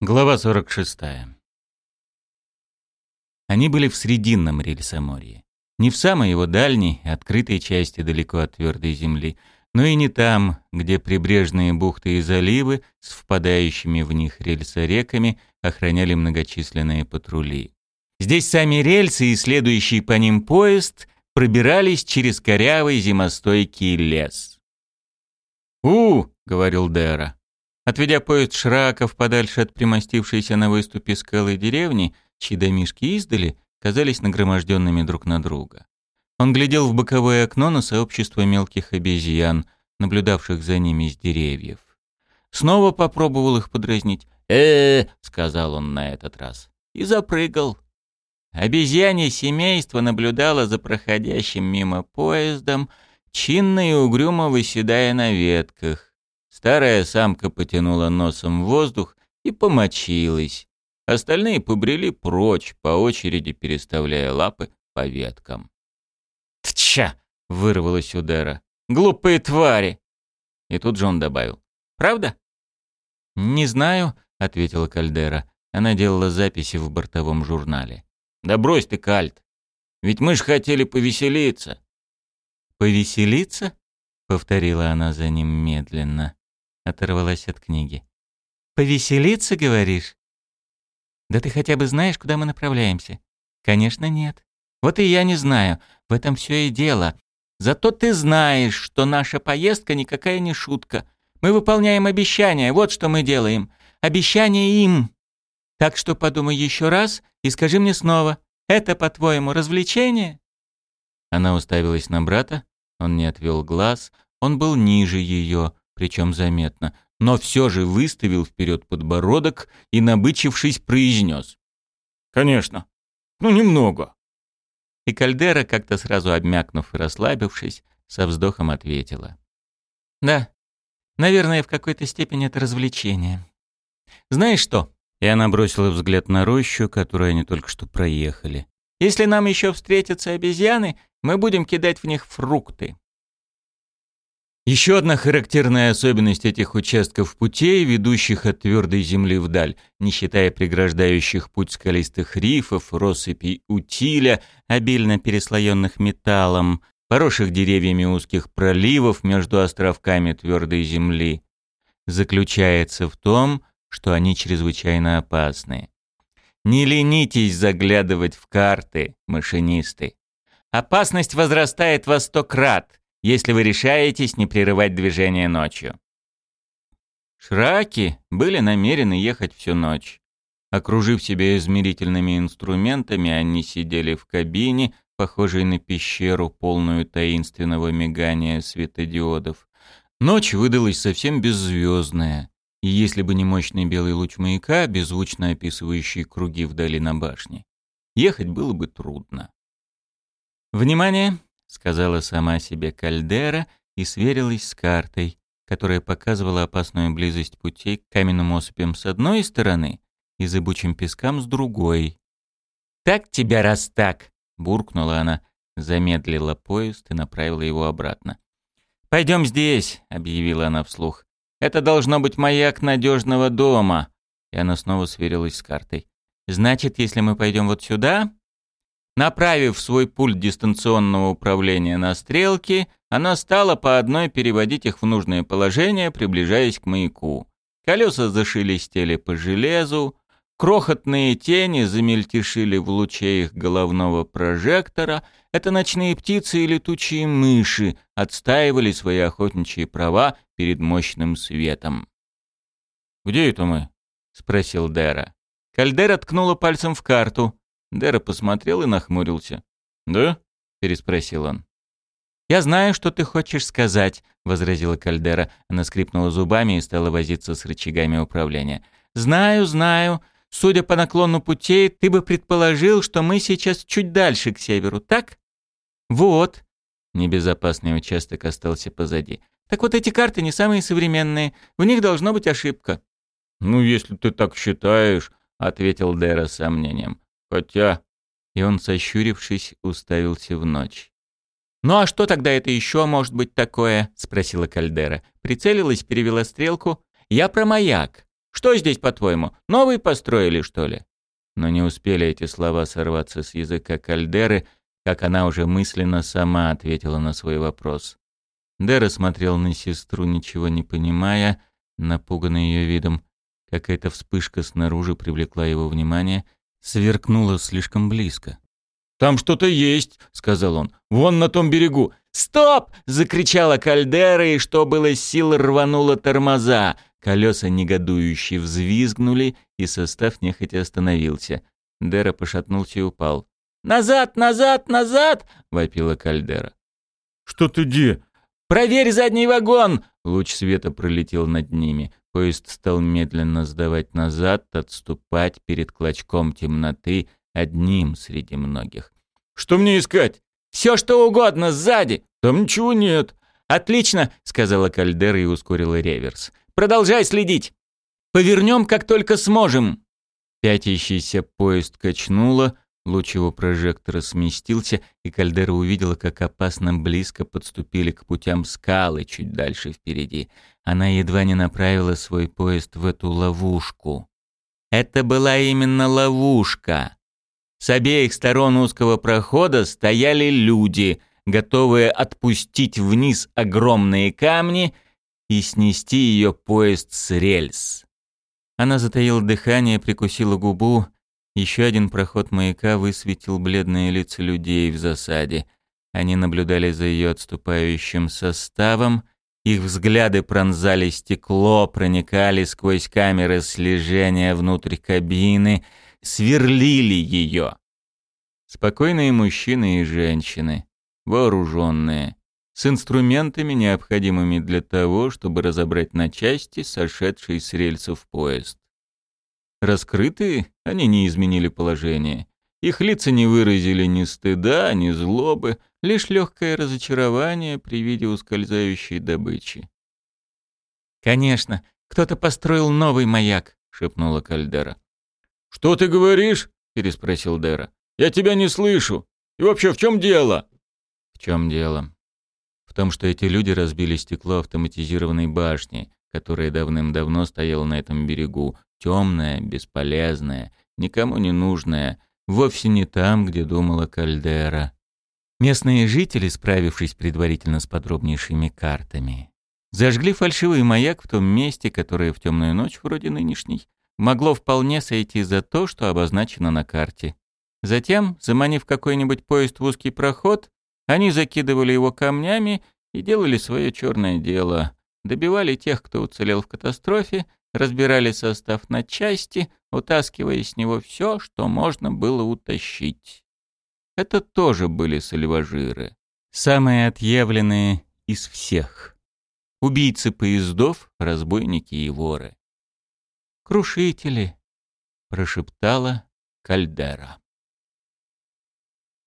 Глава 46. Они были в срединном рельсоморье. Не в самой его дальней, открытой части далеко от твердой земли, но и не там, где прибрежные бухты и заливы с впадающими в них рельсореками охраняли многочисленные патрули. Здесь сами рельсы и следующий по ним поезд пробирались через корявый зимостойкий лес. «У!» — говорил Дэра. Отведя поезд Шраков подальше от примостившейся на выступе скалы деревни, чьи домишки издали казались нагроможденными друг на друга. Он глядел в боковое окно на сообщество мелких обезьян, наблюдавших за ними с деревьев. Снова попробовал их подразнить. э, -э сказал он на этот раз. И запрыгал. Обезьянье семейство наблюдало за проходящим мимо поездом, чинно и угрюмо выседая на ветках. Старая самка потянула носом в воздух и помочилась. Остальные побрели прочь, по очереди переставляя лапы по веткам. «Тча!» — вырвалось у Дэра. «Глупые твари!» И тут же он добавил. «Правда?» «Не знаю», — ответила Кальдера. Она делала записи в бортовом журнале. «Да брось ты, Кальт! Ведь мы ж хотели повеселиться!» «Повеселиться?» — повторила она за ним медленно оторвалась от книги. «Повеселиться, говоришь?» «Да ты хотя бы знаешь, куда мы направляемся?» «Конечно, нет. Вот и я не знаю. В этом все и дело. Зато ты знаешь, что наша поездка никакая не шутка. Мы выполняем обещания, вот что мы делаем. Обещание им. Так что подумай еще раз и скажи мне снова, это, по-твоему, развлечение?» Она уставилась на брата, он не отвел глаз, он был ниже ее, причем заметно, но все же выставил вперед подбородок и, набычившись, произнес. «Конечно. Ну, немного». И Кальдера, как-то сразу обмякнув и расслабившись, со вздохом ответила. «Да, наверное, в какой-то степени это развлечение. Знаешь что?» И она бросила взгляд на рощу, которую они только что проехали. «Если нам еще встретятся обезьяны, мы будем кидать в них фрукты. Еще одна характерная особенность этих участков путей, ведущих от твердой земли вдаль, не считая преграждающих путь скалистых рифов, россыпей утиля, обильно переслоенных металлом, поросших деревьями узких проливов между островками твердой земли, заключается в том, что они чрезвычайно опасны. Не ленитесь заглядывать в карты, машинисты. Опасность возрастает во сто крат, если вы решаетесь не прерывать движение ночью. Шраки были намерены ехать всю ночь. Окружив себя измерительными инструментами, они сидели в кабине, похожей на пещеру, полную таинственного мигания светодиодов. Ночь выдалась совсем беззвездная, и если бы не мощный белый луч маяка, беззвучно описывающий круги вдали на башне, ехать было бы трудно. «Внимание! Сказала сама себе Кальдера и сверилась с картой, которая показывала опасную близость путей к каменным осыпям с одной стороны и зыбучим пескам с другой. «Так тебя раз так!» — буркнула она, замедлила поезд и направила его обратно. «Пойдем здесь», — объявила она вслух. «Это должно быть маяк надежного дома». И она снова сверилась с картой. «Значит, если мы пойдем вот сюда, Направив свой пульт дистанционного управления на стрелки, она стала по одной переводить их в нужное положение, приближаясь к маяку. Колеса зашелестели по железу, крохотные тени замельтешили в луче их головного прожектора. Это ночные птицы и летучие мыши отстаивали свои охотничьи права перед мощным светом. «Где это мы?» — спросил Дера. Кальдера ткнула пальцем в карту. Дэра посмотрел и нахмурился. «Да?» — переспросил он. «Я знаю, что ты хочешь сказать», — возразила Кальдера. Она скрипнула зубами и стала возиться с рычагами управления. «Знаю, знаю. Судя по наклону путей, ты бы предположил, что мы сейчас чуть дальше к северу, так?» «Вот». Небезопасный участок остался позади. «Так вот эти карты не самые современные. В них должна быть ошибка». «Ну, если ты так считаешь», — ответил Дэра с сомнением. Хотя...» И он, сощурившись, уставился в ночь. «Ну а что тогда это еще может быть такое?» — спросила Кальдера. Прицелилась, перевела стрелку. «Я про маяк. Что здесь, по-твоему, новый построили, что ли?» Но не успели эти слова сорваться с языка Кальдеры, как она уже мысленно сама ответила на свой вопрос. Дера смотрел на сестру, ничего не понимая, напуганный ее видом. Какая-то вспышка снаружи привлекла его внимание, сверкнула слишком близко. «Там что-то есть», — сказал он. «Вон на том берегу». «Стоп!» — закричала Кальдера, и что было сил рванула тормоза. Колеса негодующе взвизгнули, и состав нехотя остановился. Дера пошатнулся и упал. «Назад, назад, назад!» — вопила Кальдера. «Что ты где?» «Проверь задний вагон!» Луч света пролетел над ними. Поезд стал медленно сдавать назад, отступать перед клочком темноты, одним среди многих. «Что мне искать?» «Все, что угодно, сзади!» «Там ничего нет». «Отлично!» — сказала Кальдера и ускорила реверс. «Продолжай следить! Повернем, как только сможем!» Пятящийся поезд качнуло, луч его прожектора сместился, и Кальдера увидела, как опасно близко подступили к путям скалы чуть дальше впереди. Она едва не направила свой поезд в эту ловушку. Это была именно ловушка. С обеих сторон узкого прохода стояли люди, готовые отпустить вниз огромные камни и снести ее поезд с рельс. Она затаила дыхание, прикусила губу. Еще один проход маяка высветил бледные лица людей в засаде. Они наблюдали за ее отступающим составом. Их взгляды пронзали стекло, проникали сквозь камеры слежения внутрь кабины — сверлили ее. Спокойные мужчины и женщины, вооруженные, с инструментами, необходимыми для того, чтобы разобрать на части сошедший с рельсов поезд. Раскрытые, они не изменили положение. Их лица не выразили ни стыда, ни злобы, лишь легкое разочарование при виде ускользающей добычи. «Конечно, кто-то построил новый маяк», — шепнула Кальдера. «Что ты говоришь?» — переспросил Дера. «Я тебя не слышу. И вообще, в чем дело?» «В чем дело?» «В том, что эти люди разбили стекло автоматизированной башни, которая давным-давно стояла на этом берегу, темная, бесполезная, никому не нужная, вовсе не там, где думала Кальдера. Местные жители, справившись предварительно с подробнейшими картами, зажгли фальшивый маяк в том месте, которое в темную ночь, вроде нынешней, могло вполне сойти за то, что обозначено на карте. Затем, заманив какой-нибудь поезд в узкий проход, они закидывали его камнями и делали свое черное дело. Добивали тех, кто уцелел в катастрофе, разбирали состав на части, утаскивая с него все, что можно было утащить. Это тоже были сальважиры. Самые отъявленные из всех. Убийцы поездов, разбойники и воры крушители», — прошептала Кальдера.